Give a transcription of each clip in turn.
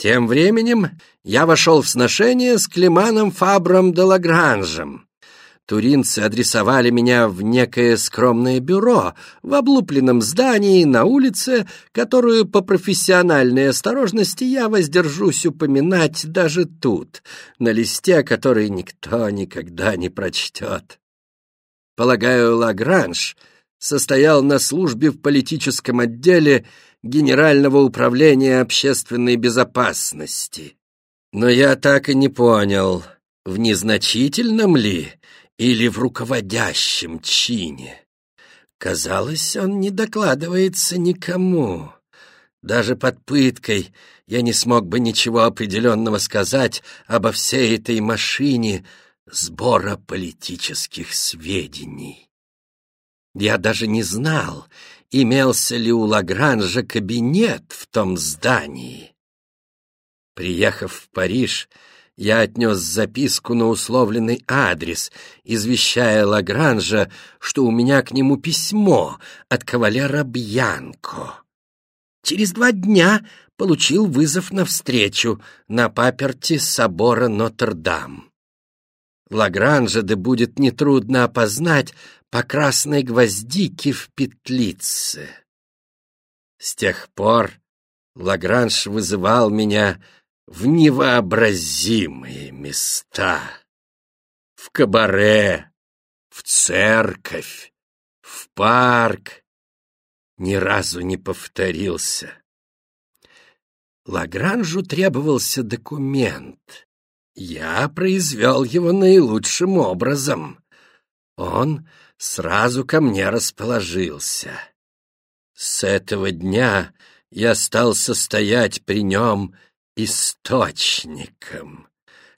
Тем временем я вошел в сношение с Климаном Фабром де Лагранжем. Туринцы адресовали меня в некое скромное бюро в облупленном здании на улице, которую по профессиональной осторожности я воздержусь упоминать даже тут, на листе, который никто никогда не прочтет. Полагаю, Лагранж состоял на службе в политическом отделе Генерального управления общественной безопасности. Но я так и не понял, в незначительном ли или в руководящем чине. Казалось, он не докладывается никому. Даже под пыткой я не смог бы ничего определенного сказать обо всей этой машине сбора политических сведений. Я даже не знал, имелся ли у Лагранжа кабинет в том здании. Приехав в Париж, я отнес записку на условленный адрес, извещая Лагранжа, что у меня к нему письмо от кавалера Бьянко. Через два дня получил вызов на встречу на паперти собора Нотр-Дам. Лагранжа да будет нетрудно опознать по красной гвоздике в петлице. С тех пор Лагранж вызывал меня в невообразимые места. В кабаре, в церковь, в парк. Ни разу не повторился. Лагранжу требовался документ. Я произвел его наилучшим образом. Он сразу ко мне расположился. С этого дня я стал состоять при нем источником,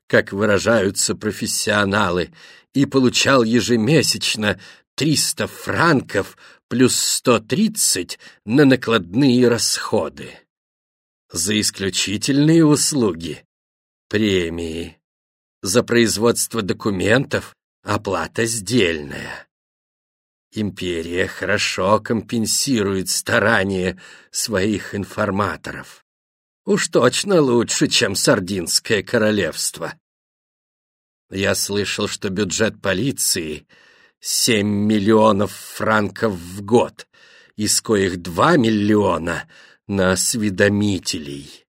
как выражаются профессионалы, и получал ежемесячно 300 франков плюс 130 на накладные расходы. За исключительные услуги — премии. За производство документов — оплата сдельная. Империя хорошо компенсирует старания своих информаторов. Уж точно лучше, чем Сардинское королевство. Я слышал, что бюджет полиции — семь миллионов франков в год, из коих два миллиона на осведомителей.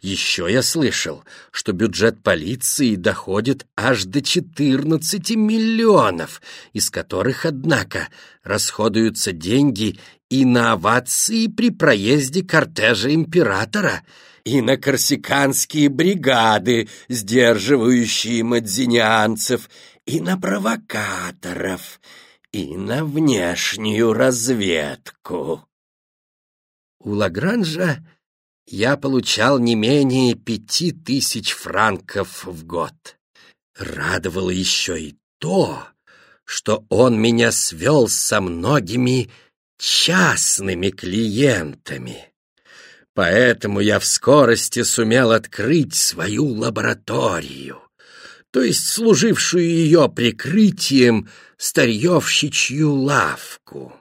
Еще я слышал, что бюджет полиции доходит аж до 14 миллионов, из которых, однако, расходуются деньги и на овации при проезде кортежа императора, и на корсиканские бригады, сдерживающие мадзинянцев, и на провокаторов, и на внешнюю разведку. У Лагранжа я получал не менее пяти тысяч франков в год. Радовало еще и то, что он меня свел со многими частными клиентами. Поэтому я в скорости сумел открыть свою лабораторию, то есть служившую ее прикрытием старьевщичью лавку.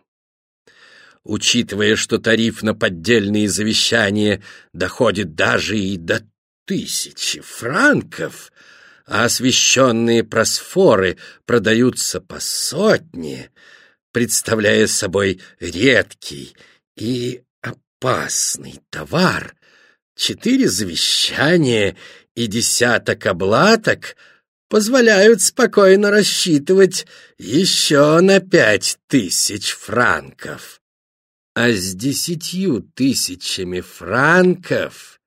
Учитывая, что тариф на поддельные завещания доходит даже и до тысячи франков, а освещенные просфоры продаются по сотне, представляя собой редкий и опасный товар, четыре завещания и десяток облаток позволяют спокойно рассчитывать еще на пять тысяч франков. А с десятью тысячами франков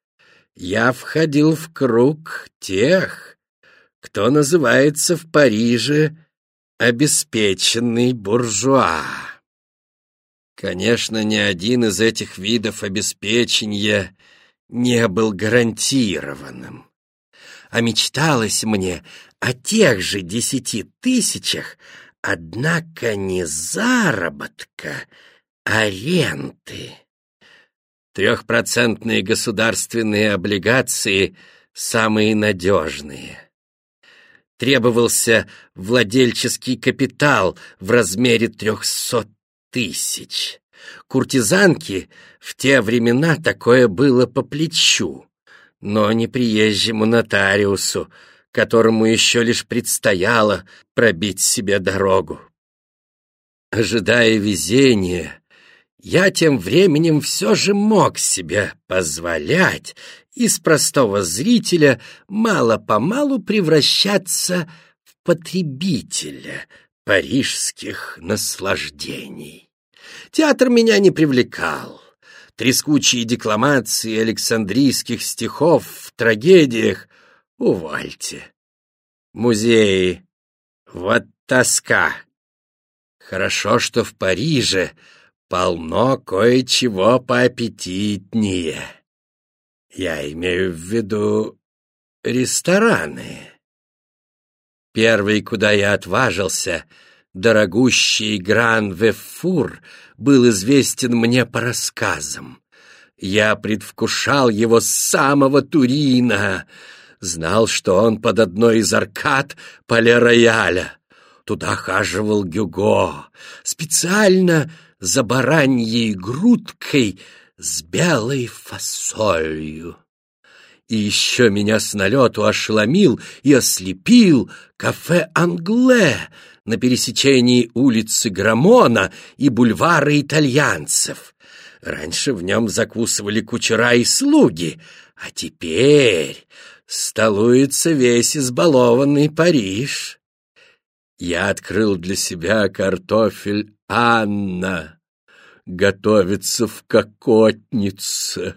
я входил в круг тех, кто называется в Париже обеспеченный буржуа. Конечно, ни один из этих видов обеспечения не был гарантированным. А мечталось мне о тех же десяти тысячах, однако не заработка, а ренты. Трехпроцентные государственные облигации самые надежные. Требовался владельческий капитал в размере трехсот тысяч. Куртизанки в те времена такое было по плечу. но не приезжему нотариусу, которому еще лишь предстояло пробить себе дорогу. Ожидая везения, я тем временем все же мог себе позволять из простого зрителя мало-помалу превращаться в потребителя парижских наслаждений. Театр меня не привлекал. Трескучие декламации александрийских стихов в трагедиях увальте. Музеи. Вот тоска. Хорошо, что в Париже полно кое-чего поаппетитнее. Я имею в виду рестораны. Первый, куда я отважился, дорогущий Гран-Вефур, был известен мне по рассказам. Я предвкушал его с самого Турина, знал, что он под одной из аркад Пале-Рояля. Туда хаживал Гюго, специально за бараньей грудкой с белой фасолью. И еще меня с налету ошеломил и ослепил кафе «Англе» на пересечении улицы Грамона и бульвара итальянцев. Раньше в нем закусывали кучера и слуги, а теперь столуется весь избалованный Париж. Я открыл для себя картофель Анна, готовится в кокотнице.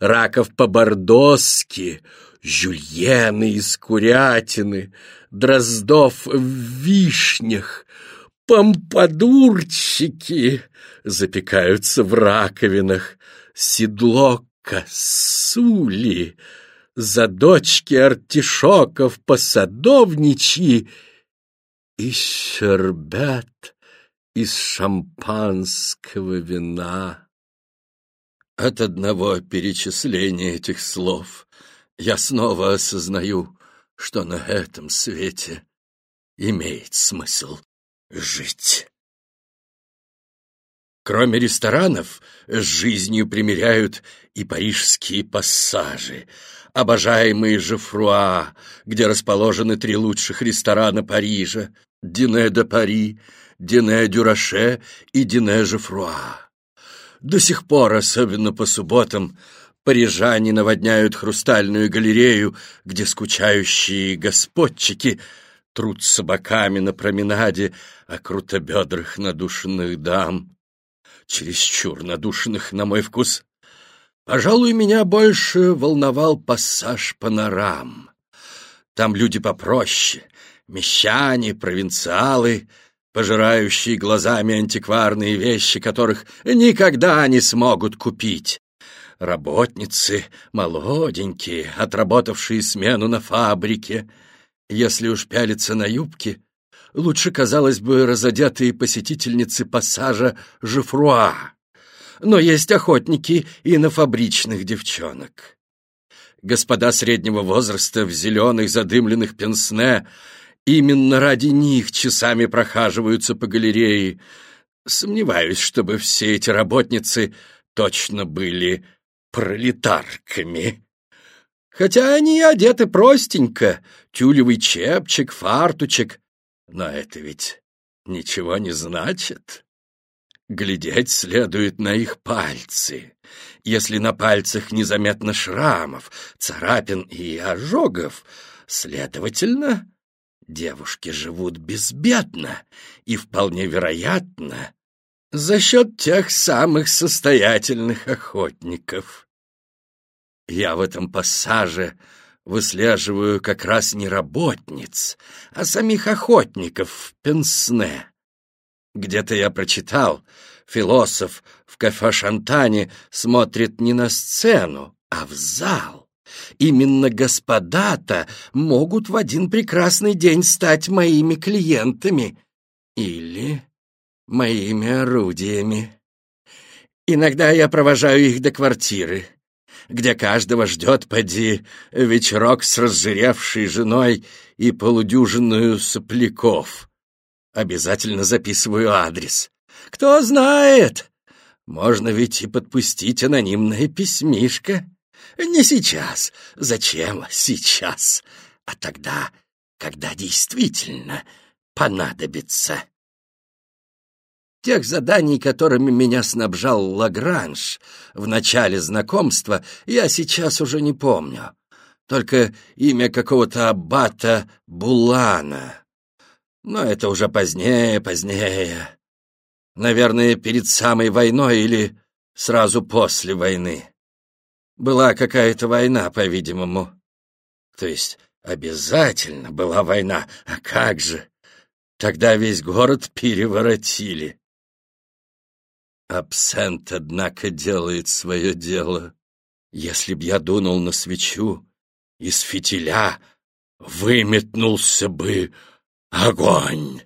Раков по-бордоски, жюльены из курятины, дроздов в вишнях, помпадурчики запекаются в раковинах, седло косули, задочки артишоков посадовничьи и щербет из шампанского вина. От одного перечисления этих слов я снова осознаю, что на этом свете имеет смысл жить. Кроме ресторанов, с жизнью примеряют и парижские пассажи, обожаемые Жефруа, где расположены три лучших ресторана Парижа — Дине де Пари, Дине Дюраше и Дине Жефруа. До сих пор, особенно по субботам, парижане наводняют хрустальную галерею, где скучающие господчики трут собаками на променаде о крутобедрых надушенных дам. Чересчур надушенных, на мой вкус. Пожалуй, меня больше волновал пассаж панорам. Там люди попроще, мещане, провинциалы, пожирающие глазами антикварные вещи, которых никогда не смогут купить. Работницы, молоденькие, отработавшие смену на фабрике. Если уж пялиться на юбки, лучше, казалось бы, разодетые посетительницы пассажа Жифруа. Но есть охотники и на фабричных девчонок. Господа среднего возраста в зеленых задымленных пенсне Именно ради них часами прохаживаются по галерее. Сомневаюсь, чтобы все эти работницы точно были пролетарками. Хотя они одеты простенько, тюлевый чепчик, фартучек. Но это ведь ничего не значит. Глядеть следует на их пальцы. Если на пальцах незаметно шрамов, царапин и ожогов, следовательно, девушки живут безбедно и, вполне вероятно, за счет тех самых состоятельных охотников. Я в этом пассаже выслеживаю как раз не работниц, а самих охотников в Пенсне. Где-то я прочитал, философ в кафе Шантане смотрит не на сцену, а в зал. Именно господа-то могут в один прекрасный день стать моими клиентами или моими орудиями. Иногда я провожаю их до квартиры, где каждого ждет, поди, вечерок с разжиревшей женой и полудюжинную сопляков. Обязательно записываю адрес. Кто знает, можно ведь и подпустить анонимное письмишко. Не сейчас. Зачем сейчас? А тогда, когда действительно понадобится. Тех заданий, которыми меня снабжал Лагранж в начале знакомства, я сейчас уже не помню. Только имя какого-то аббата Булана. Но это уже позднее, позднее. Наверное, перед самой войной или сразу после войны. Была какая-то война, по-видимому. То есть обязательно была война, а как же? Тогда весь город переворотили. Абсент, однако, делает свое дело. Если б я дунул на свечу, из фитиля выметнулся бы огонь.